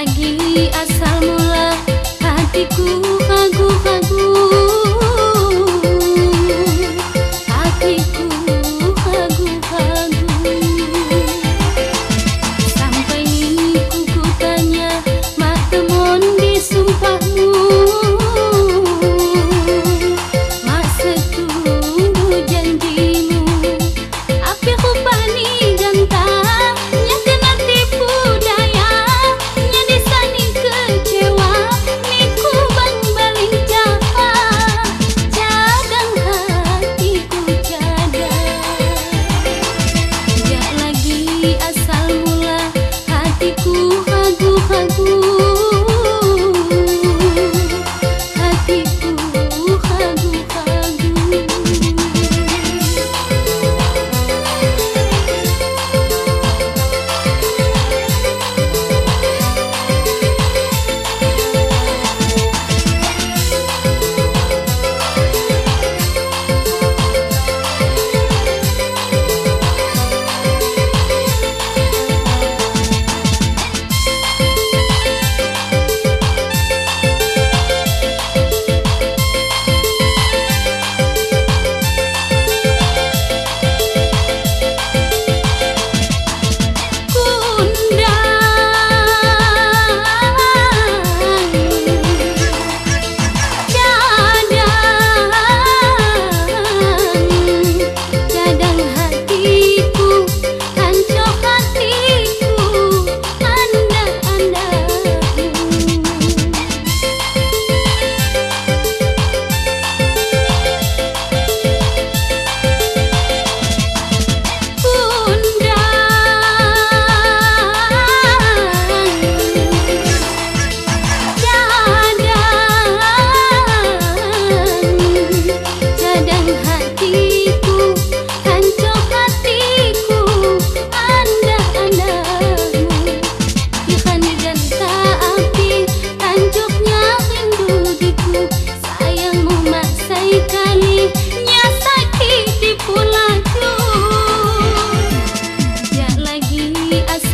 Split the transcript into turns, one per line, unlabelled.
lagi as لأسفل